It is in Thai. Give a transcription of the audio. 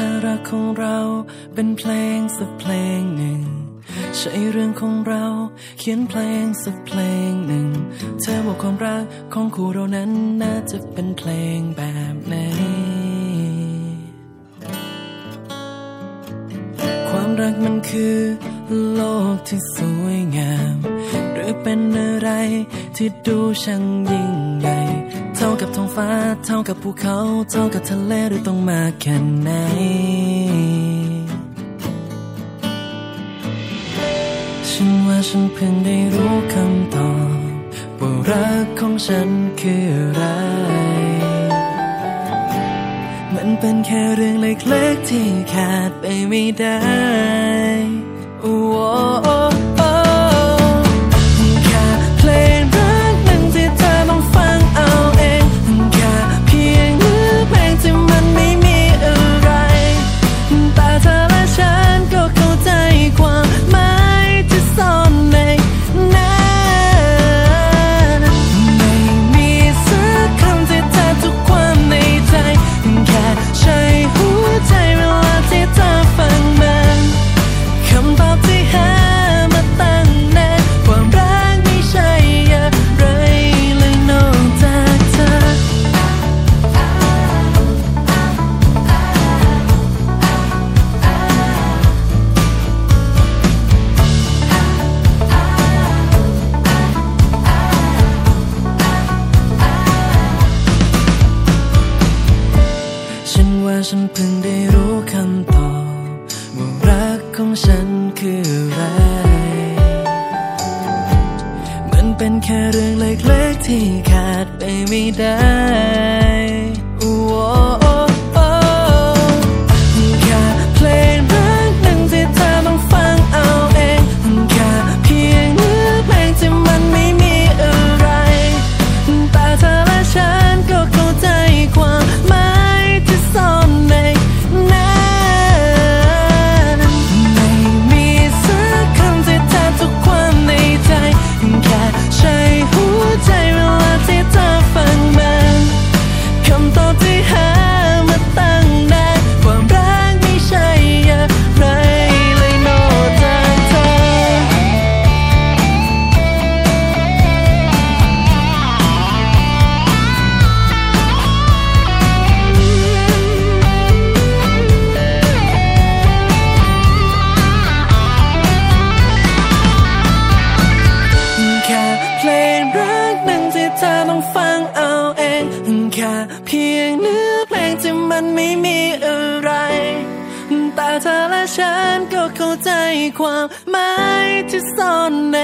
ธอรักของเราเป็นเพลงสักเพลงหนึ่ง ใช่เรื่องของเราเขียนเพลงสักเพลงหนึ่ง เธอบอกความรักของคู่เรานั้นน่าจะเป็นเพลงแบบไหน ความรักมันคือโลกที่สวยงาม หรือเป็นอะไร ที่ดูช่างยิ่งใหญ่เท่ากับท้องฟ้า เท่ากับภูเขา เท่ากับทะเลหรือต้องมาแค่ไหน ฉันว่าฉันเพิ่งได้รู้คำตอบว่ารักของฉันคืออะไร มันเป็นแค่เรื่องเล็กๆที่ขาดไปไม่ได้ โอ้โอ้โอ้ ฉันเพิ่งได้รู้คำตอบว่ารักของฉันคืออะไร มันเป็นแค่เรื่องเล็กๆที่ขาดไปไม่ได้ เธอและฉันก็เข้าใจความหมายที่ซ่อนใน